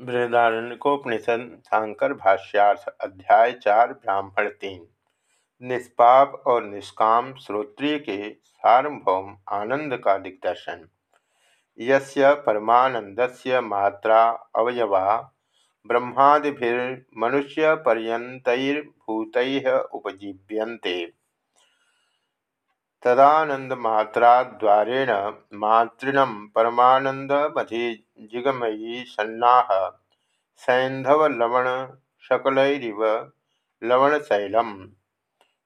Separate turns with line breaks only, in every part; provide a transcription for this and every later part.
बृहदारण्यकोपनिषद शांकर भाष्यार्थ अध्याय चार, ब्राह्मण तीन। निष्पाप और निष्काम श्रोत्रिय के सार्वभौम आनंद का दिग्दर्शन। यस्य परमानंदस्य मात्रा अवयवा, ब्रह्मादिभिर्मनुष्यपर्यन्तैर्भूत उपजीव्यन्ते। तदानंदमात्राद्वारेण मातृण परमानंदमधिजिगमयी सन्ना सैंधवलवणशकलरिव लवणशैलम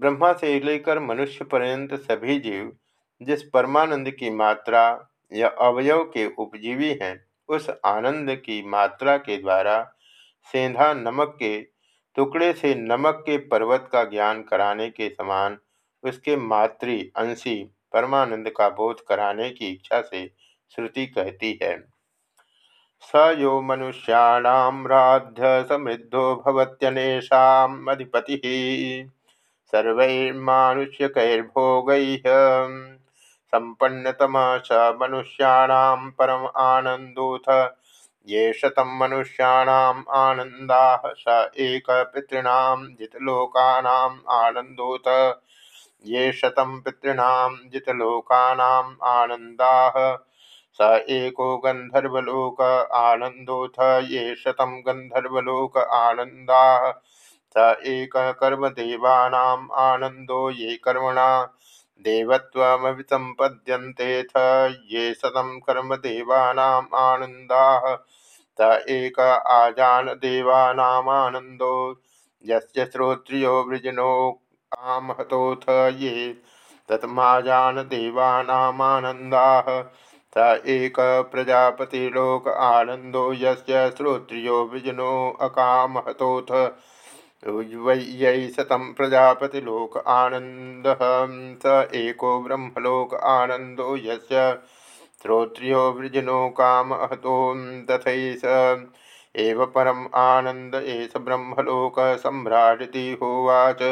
ब्रह्मा से लेकर मनुष्य पर्यंत सभी जीव, जिस परमानंद की मात्रा या अवयव के उपजीवी हैं, उस आनंद की मात्रा के द्वारा सेंधा नमक के टुकड़े से नमक के पर्वत का ज्ञान कराने के समान उसके मातृ अंशी परमानंद का बोध कराने की इच्छा से श्रुति कहती है। स यो मनुष्याणाम्राध्य समृद्धो भवत्यनेषामधिपति सर्वैर्मानुष्यकैर्भोगैः संपन्नतम स मनुष्याणां परम आनंदोथ ये शतं मनुष्याणाम् आनन्दाः स एक पितॄणां जितलोकानाम् आनन्दोऽथ। ये शतं पितॄणां जितलोकानाम् आनन्दाः। स एको गंधर्वलोक आनंदोथ ये शतम गंधर्वलोक आनंदा स एक कर्मदेवानाम् आनंदो ये कर्मणा। देवत्वमभिसम्पद्यन्तेऽथ ये शतं कर्मदेवानाम् आनन्दाः। स एक आजानदेवानामानन्दो यस्य श्रोत्रियो वृजनो कामहतोऽथ ये। तत्माजानदेवानामानन्दाः स एक प्रजापतिलोक आनंदो यस्य श्रोत्रियो विजनो अकामहतोथ वै शतम प्रजापतिलोक आनंद स एको ब्रह्मलोक आनंदो यस्य श्रोत्रियो वृजनो कामहतो तथैष एव परम आनंद एष ब्रह्मलोक सम्राटी होवाच।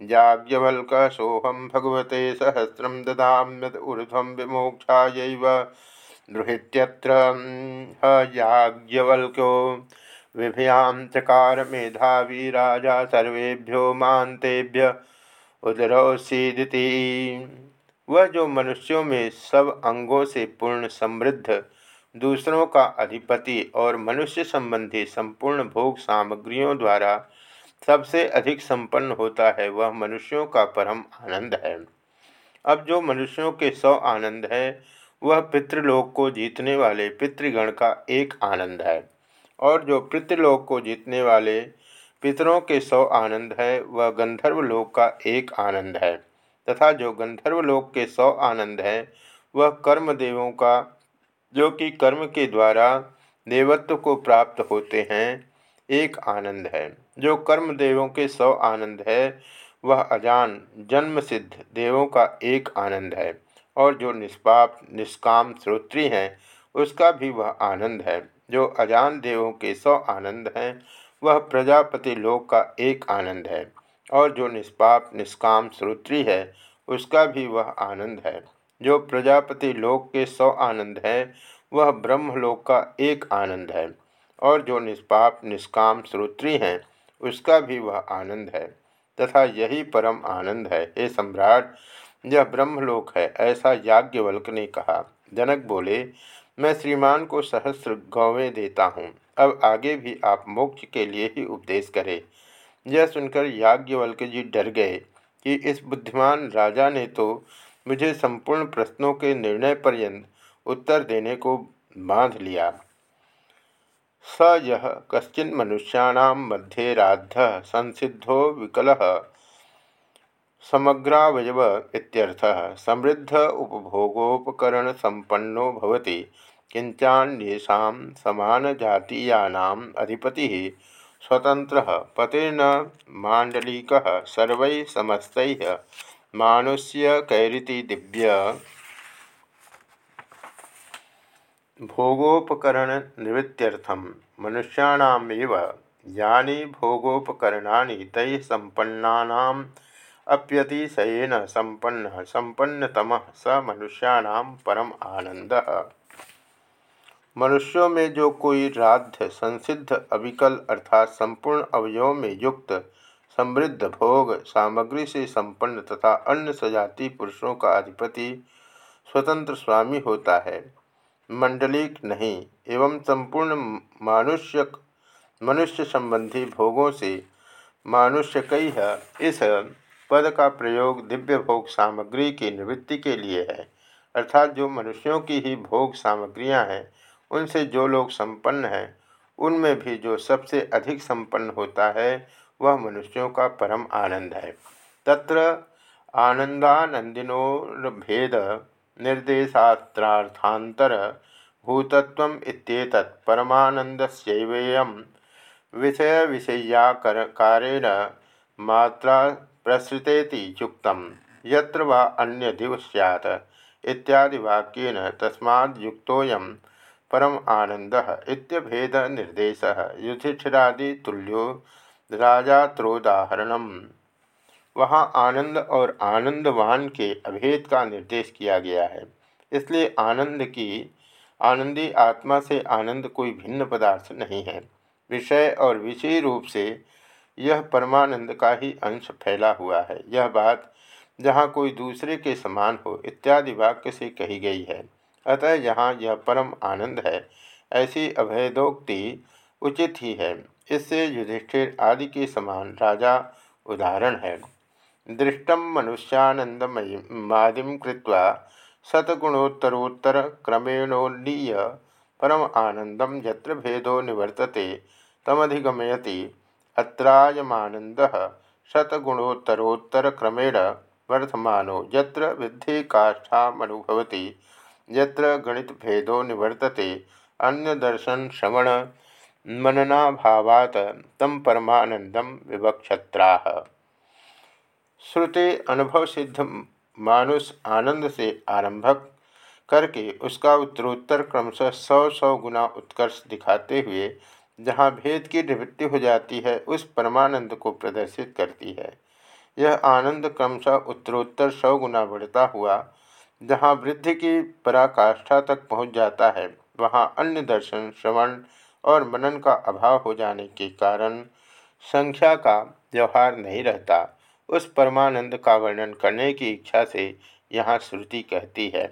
याज्ञवल्क सोहम भगवते सहस्रम ददाम्यत ऊर्ध्व विमोक्षायैव। दुहित्यत्र याज्ञवल्क्यो विभयां चकार मेधावी राजा सर्वेभ्यो मानतेभ्य उदरौसीदिति वह जो मनुष्यों में सब अंगों से पूर्ण समृद्ध, दूसरों का अधिपति और मनुष्य संबंधी संपूर्ण भोग सामग्रियों द्वारा सबसे अधिक संपन्न होता है वह मनुष्यों का परम आनंद है। अब जो मनुष्यों के सौ आनंद है, वह पितृलोक को जीतने वाले पितृगण का एक आनंद है। और जो पितृलोक को जीतने वाले पितरों के सौ आनंद है, वह गंधर्व लोक का एक आनंद है। तथा जो गंधर्व लोक के सौ आनंद है, वह कर्म देवों का, जो कि कर्म के द्वारा देवत्व को प्राप्त होते हैं, एक आनंद है। जो कर्म देवों के सौ आनंद है, वह अजान जन्म सिद्ध देवों का एक आनंद है और जो निष्पाप, निष्काम श्रोत्री हैं, उसका भी वह आनंद है। जो अजान देवों के सौ आनंद हैं, वह प्रजापति लोक का एक आनंद है और जो निष्पाप, निष्काम श्रोत्री है, उसका भी वह आनंद है। जो प्रजापति लोक के सौ आनंद है, वह ब्रह्मलोक का एक आनंद है और जो निष्पाप, निष्काम श्रोत्री हैं उसका भी वह आनंद है, तथा यही परम आनंद है। हे सम्राट, यह ब्रह्मलोक है, ऐसा याज्ञवल्क ने कहा। जनक बोले, मैं श्रीमान को सहस्र गौवें देता हूँ, अब आगे भी आप मोक्ष के लिए ही उपदेश करें। यह सुनकर याज्ञवल्क जी डर गए कि इस बुद्धिमान राजा ने तो मुझे संपूर्ण प्रश्नों के निर्णय पर्यंत उत्तर देने को बाँध लिया। स यह कश्चिन्मनुष्याणां मध्ये राध संसिद्धो विकल समग्रावयव इत्यर्थः। समृद्ध उपभोगोपकरण संपन्नो भवति। किंचान्येषां समानजातीयानाम् अधिपतिः स्वतन्त्रः। पतिर्न माण्डलिकः सर्वैः समस्तैः मानुष्यकैरिति दिव्य भोगोपकरण निवृत्त्यर्थम मनुष्याणामेव यानी भोगोपकरणानि तैः सम्पन्नानाम् अप्यतिशयेन संपन्न संपन्नतम स मनुष्याणां परम आनंद मनुष्यों में जो कोई राध्य, संसिद्ध, अविकल अर्थात संपूर्ण अवयवों में युक्त, समृद्ध भोग, सामग्री से संपन्न तथा अन्य सजाति पुरुषों का अधिपति, स्वतंत्र स्वामी होता है। मंडलिक नहीं एवं संपूर्ण मानुष्य, मनुष्य संबंधी भोगों से मानुष्य कई है इस पद का प्रयोग दिव्य भोग सामग्री की निवृत्ति के लिए है। अर्थात जो मनुष्यों की ही भोग सामग्रियाँ हैं, उनसे जो लोग संपन्न हैं, उनमें भी जो सबसे अधिक संपन्न होता है, वह मनुष्यों का परम आनंद है। तत्र भेद निर्देशात्रार्थांतर भूतत्व इत्येतत् परमानंदस्यैवेयं विषय विषय्याकारेण मात्रा प्रसृतेति युक्तं यत्र वा अन्यदिव स्यात् इत्यादि वाक्येन तस्माद्युक्तोऽयं परम आनंद इत्यभेद निर्देश युधिष्ठिरादि तुल्यो राजात्रोदाहरण वहाँ आनंद और आनंदवान के अभेद का निर्देश किया गया है। इसलिए आनंद की, आनंदी आत्मा से आनंद कोई भिन्न पदार्थ नहीं है। विषय और विषय रूप से यह परमानंद का ही अंश फैला हुआ है। यह बात जहाँ कोई दूसरे के समान हो, इत्यादि वाक्य से कही गई है। अतः यहाँ यह परम आनंद है। ऐसी अभेदोक्ति उचित ही है। इससे युधिष्ठिर आदि के समान राजा उदाहरण है। दृष्टम मनुष्यानंदमयी कृत्वा शतगुणोत्तरोत्तर क्रमेणोन्नीय परम आनंदम यत्र भेदो निवर्तते तमधिगमयति। अत्रायमानंद शतगुणोत्तरोत्तर क्रमेण वर्धमानो यत्र विद्धि काष्ठामनुभवति यत्र गणित भेदो निवर्तते। अन्य दर्शन श्रवण मननाभावात तम परमानंदम विवक्षत्रा। श्रुति अनुभव सिद्ध मानुष आनंद से आरंभक करके उसका उत्तरोत्तर क्रमशः सौ सौ गुना उत्कर्ष दिखाते हुए, जहाँ भेद की निवृत्ति हो जाती है, उस परमानंद को प्रदर्शित करती है। यह आनंद क्रमशः उत्तरोत्तर सौ गुना बढ़ता हुआ, जहाँ वृद्धि की पराकाष्ठा तक पहुँच जाता है, वहाँ अन्य दर्शन, श्रवण और मनन का अभाव हो जाने के कारण संख्या का व्यवहार नहीं रहता। उस परमानंद का वर्णन करने की इच्छा से यहाँ श्रुति कहती है।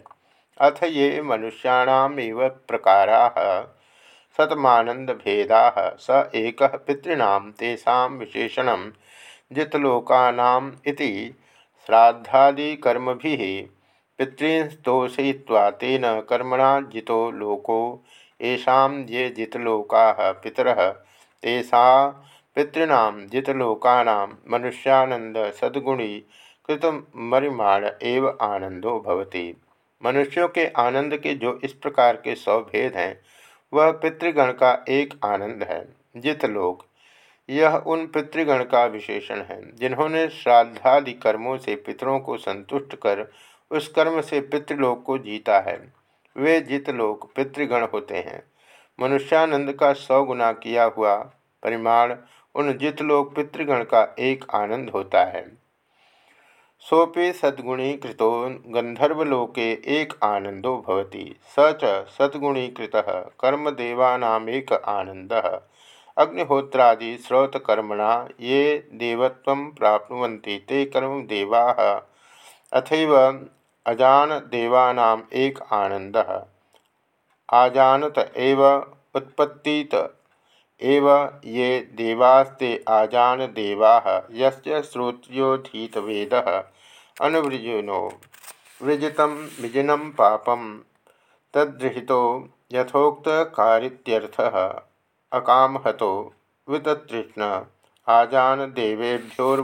अथ ये मनुष्याणामेव प्रकारा सतमानंद भेदा स एक पितॄणाम तेषा विशेषण जितलोकानाम इति श्राद्धादिकर्मभि पितृस्तोषय्वा तेन कर्मणा जितो लोको ये जितलोका पितर तेषा पितॄणाम जितलोकाना मनुष्यानंद सद्गुणी कृतमरिमाण एव आनंदो भवति। मनुष्यों के आनंद के जो इस प्रकार के सौ भेद हैं, वह पितृगण का एक आनंद है, जितलोक। यह उन पितृगण का विशेषण है, जिन्होंने श्राद्धादि कर्मों से पितरों को संतुष्ट कर उस कर्म से पितृलोक को जीता है। वे जित लोग पितृगण होते हैं। मनुष्यानंद का सौ गुना किया हुआ परिमाण उन जितलोक पितृगण का एक आनंद होता है। सोपि सद्गुणीकृतो गंधर्वलोके एक आनंदो भवति। स च सद्गुणीकृत कर्मदेवानामेक आनंद अग्निहोत्रादि श्रोतकर्मणा ये देवत्व प्राप्नुवन्ति ते कर्मदेवाः अजान देवानाम एक आनंद आजानत एव उत्पत्तित एव ये देवास्ते आजान देवा यस्य श्रोत्योधीत वेद अनुवृजिनो वृजित विजिनम पापम तद्रहितो यथोक्त कारित्यर्थ अकामहतो विततृष्ण। आजान देवेभ्योर्वाग्या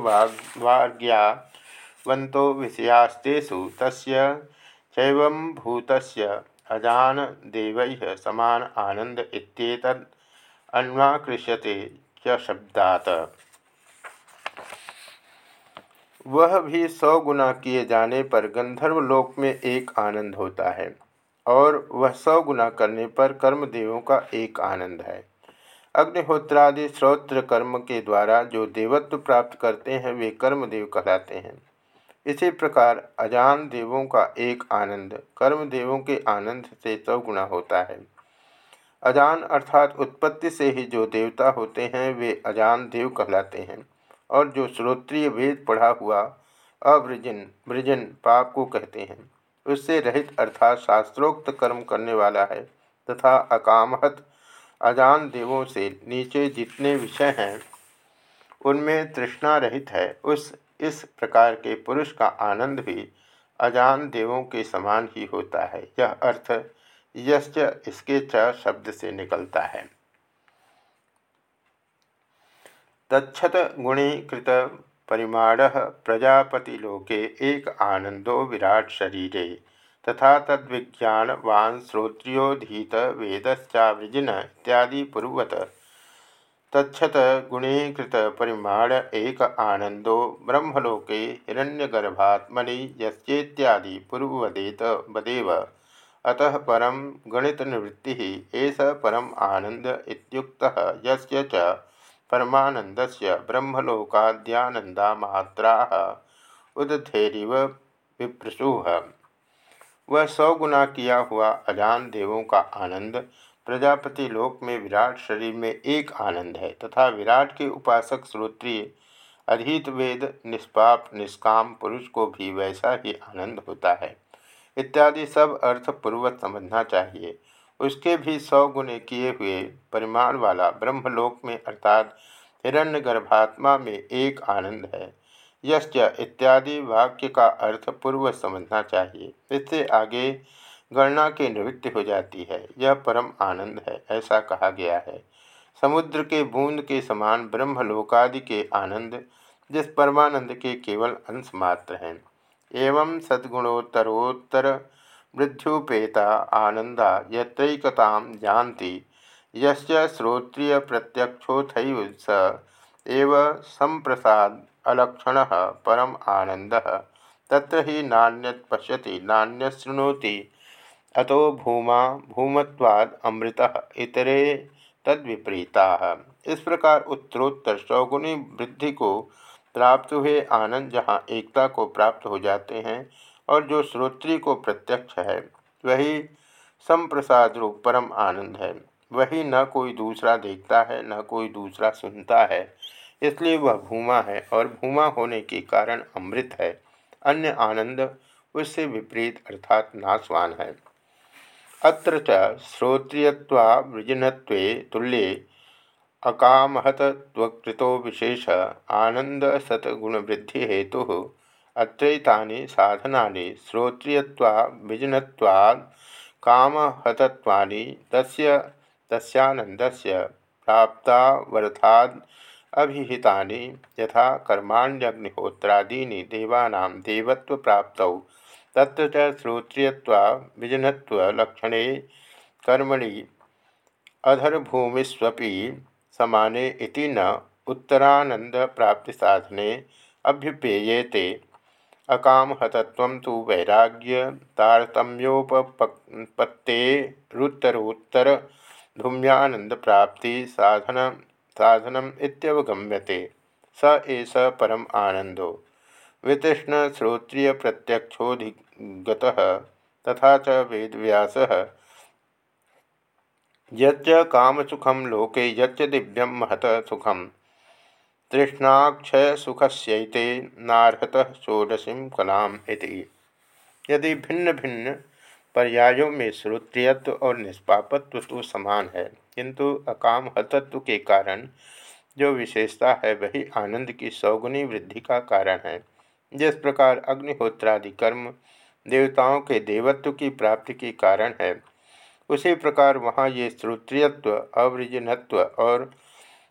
वंतो विषयास्तेषु तस्य चैवंभूतस्य अजान देवैः समान आनंद इत्येतद् अन्वाकृष्यते च शब्दात। वह भी सौ गुना किए जाने पर गंधर्व लोक में एक आनंद होता है, और वह सौ गुना करने पर कर्मदेवों का एक आनंद है। अग्निहोत्रादि श्रोत्र कर्म के द्वारा जो देवत्व प्राप्त करते हैं, वे कर्मदेव कहलाते हैं। इसी प्रकार अजान देवों का एक आनंद कर्म देवों के आनंद से गुणा होता है। अजान अर्थात उत्पत्ति से ही जो देवता होते हैं, वे अजान देव कहलाते हैं। और जो श्रोत्रिय वेद पढ़ा हुआ अवृजन, वृजन पाप को कहते हैं, उससे रहित अर्थात शास्त्रोक्त कर्म करने वाला है तथा अकामहत अजान देवों से नीचे जितने विषय हैं, उनमें तृष्णा रहित है। उस, इस प्रकार के पुरुष का आनंद भी अजान देवों के समान ही होता है। यह अर्थ यश्च इसके च शब्द से निकलता है। तछत गुणीकृत परिमाण प्रजापतिलोके एक आनंदो विराट शरीरे, तथा तद्विज्ञानवान् श्रोत्रियोधीत वेदश्चावृजिन इत्यादि पूर्वत। तछत गुणीकृत परिमाण एक आनंदो ब्रह्मलोके हिरण्यगर्भात्मनि यस्येत्यादि पूर्ववदेत वदेव अतः परम गणित निवृत्ति एष परम आनंद इत्युक्तः यस्य च परमानंदस्य ब्रह्मलोकाद्यानंदा मात्राः उदधेरिव वह सौ गुना किया हुआ अजान देवों का आनंद, प्रजापति लोक में विराट शरीर में एक आनंद है तथा विराट के उपासक श्रोत्रिय अधीत वेद निष्पाप, निष्काम पुरुष को भी वैसा ही आनंद होता है। इत्यादि सब अर्थ पूर्वक समझना चाहिए। उसके भी सौ गुणे किए हुए परिमाण वाला ब्रह्मलोक में अर्थात हिरण्य गर्भात्मा में एक आनंद है। यश्च इत्यादि वाक्य का अर्थ पूर्व समझना चाहिए। इससे आगे गणना की निवृत्ति हो जाती है। यह परम आनंद है, ऐसा कहा गया है। समुद्र के बूंद के समान ब्रह्मलोकादि के आनंद, जिस परमानंद के केवल अंश मात्र हैं। एवं सद्गुणोत्तरोत्तर वृद्ध्युपेता आनंदा यत्रैकता जानती यस्य श्रोत्रिय प्रत्यक्षोथ स एव संप्रसाद अलक्षण परम आनंद तत्र ही नान्यत पश्यति नान्यशृणोति अतो भूमा भूमत्वाद अमृत इतरे तद्विपरीता। इस प्रकार उत्तरोत्तर सौगुणी वृद्धि को प्राप्त हुए आनंद जहाँ एकता को प्राप्त हो जाते हैं और जो श्रोत्री को प्रत्यक्ष है, वही संप्रसाद रूप परम आनंद है। वही न कोई दूसरा देखता है, न कोई दूसरा सुनता है। इसलिए वह भूमा है और भूमा होने के कारण अमृत है। अन्य आनंद उससे विपरीत अर्थात नाशवान है। अत्र च श्रोत्रियत्वावृजिनत्वे तुल्ये अकामहतत्वकृतो विशेष आनन्दसद्गुणवृद्धिहेतुः अत्रैतानि साधनानि श्रोत्रियत्वाविजिनत्वात् कामहतत्वानि, तस्य, तस्यानन्दस्य प्राप्तावर्थाद् अभिहितानि, यथा कर्माण्यग्निहोत्रादीनि देवानां देवत्वप्राप्तौ, तत्र च कर्मणि अधर्भूमिस्वपि समाने इति न उत्तरानन्दप्राप्तिसाधने अभ्युपेयेते। अकामहतत्व तो वैराग्य तारतम्योपपत्तेरुत्तरोत्तर धूम्यानंद प्राप्ति साधन साधनम इत्यवगम्यते। स एष परम आनंदो वितृष्ण श्रोत्रिय प्रत्यक्षोधिगत तथा च वेदव्यास यच्च कामसुखम लोके यच्च दिव्यम महत सुखम तृष्णाक्षय सुखस्यैते नारहत षोडशीं कलाम यदि भिन्न भिन्न पर्यायों में श्रोत्रियत्व और निष्पापत्व तो समान है, किंतु अकाम हतत्व के कारण जो विशेषता है, वही आनंद की सौगुनी वृद्धि का कारण है। जिस प्रकार अग्निहोत्रादि कर्म देवताओं के देवत्व की प्राप्ति के कारण है उसी प्रकार वहाँ ये श्रोत्रियत्व अवृजनत्व और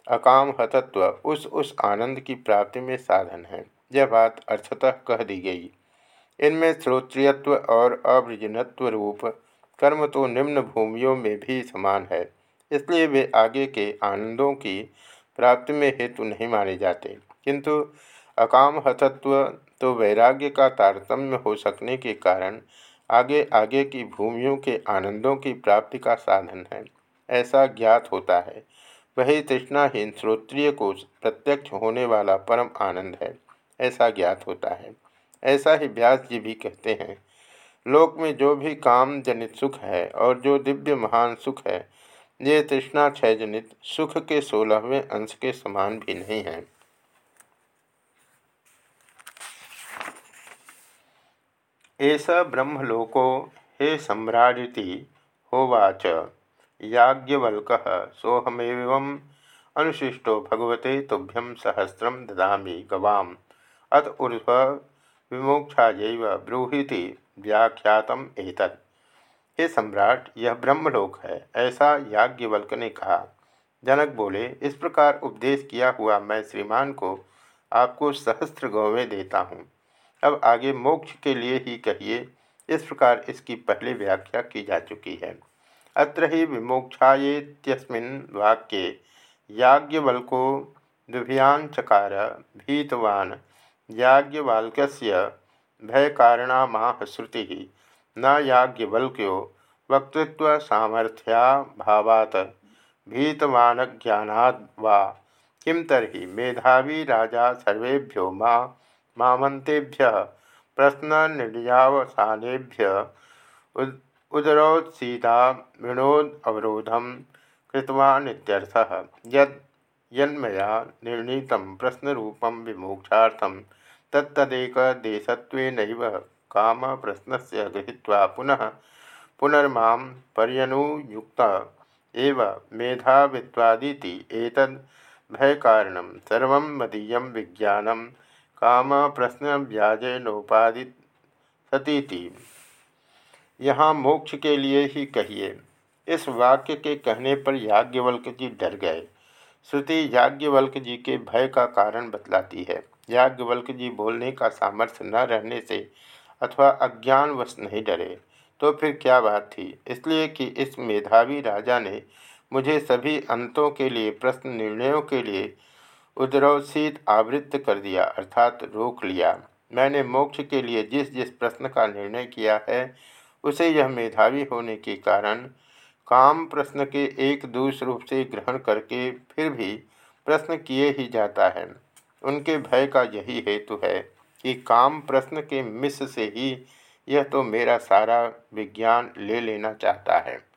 अकामहतत्व उस उस आनंद की प्राप्ति में साधन है। यह बात अर्थतः कह दी गई। इनमें श्रोत्रियत्व और अवृजनत्व रूप कर्म तो निम्न भूमियों में भी समान है, इसलिए वे आगे के आनंदों की प्राप्ति में हेतु नहीं माने जाते। किंतु अकामहतत्व तो वैराग्य का तारतम्य हो सकने के कारण आगे आगे की भूमियों के आनंदों की प्राप्ति का साधन है। ऐसा ज्ञात होता है। वही तृष्णाहीन श्रोत्रिय को प्रत्यक्ष होने वाला परम आनंद है। ऐसा ज्ञात होता है। ऐसा ही व्यास जी भी कहते हैं, लोक में जो भी काम जनित सुख है और जो दिव्य महान सुख है, ये तृष्णा क्षय जनित सुख के सोलहवें अंश के समान भी नहीं है। ऐसा ब्रह्मलोको हे सम्राटी होवाच याज्ञवल्क सोहमेव अनुशिष्टो भगवते तुभ्यं सहस्रम ददा गवाम। अत ऊर्व विमोक्षा ब्रूहीति व्याख्यातम एतत्। हे सम्राट, यह ब्रह्मलोक है, ऐसा याज्ञवल्क ने कहा। जनक बोले, इस प्रकार उपदेश किया हुआ मैं श्रीमान को आपको सहस्त्र गौवें देता हूँ। अब आगे मोक्ष के लिए ही कहिए। इस प्रकार इसकी पहले व्याख्या की जा चुकी है। अत्र ही विमोक्षाएत्यस्मिन् वाक्ये, याज्ञवल्को दुभियाचकार भीतवान। याज्ञवाल्क्य भयकारणामाह श्रुति न याज्ञवल्क्यो वक्तृत्व सामर्थ्याभावात् भीतवानज्ञानाद् वा, किं तर्हि मेधावी राजा सर्वेभ्यो मा मामन्तेभ्यः प्रश्ननिर्यावसानेभ्य उद, उदरोत्सीता वृणोदवरोधं कृतवानित्यर्थः। यद्, यन्मया निर्णीतं प्रश्नरूपं काम प्रश्न से गृहीत्वा पुनः पुनर्मा पर्यनुयुक्त एव मेधावित्वादिति एतद् भयकारणं सर्वं मदीय काम प्रश्न व्याजेनोपादि सतीति। यहाँ मोक्ष के लिए ही कहिए। इस वाक्य के कहने पर याज्ञवल्क जी डर गए। श्रुति याज्ञवल्क जी के भय का कारण बतलाती है। याज्ञवल्क जी बोलने का सामर्थ्य न रहने से अथवा अज्ञानवश नहीं डरे तो फिर क्या बात थी? इसलिए कि इस मेधावी राजा ने मुझे सभी अंतों के लिए, प्रश्न निर्णयों के लिए उद्रवशीत आवृत्त कर दिया, अर्थात रोक लिया। मैंने मोक्ष के लिए जिस जिस प्रश्न का निर्णय किया है, उसे यह मेधावी होने के कारण काम प्रश्न के एक दूसरे रूप से ग्रहण करके फिर भी प्रश्न किए ही जाता है। उनके भय का यही हेतु है कि काम प्रश्न के मिस से ही यह तो मेरा सारा विज्ञान ले लेना चाहता है।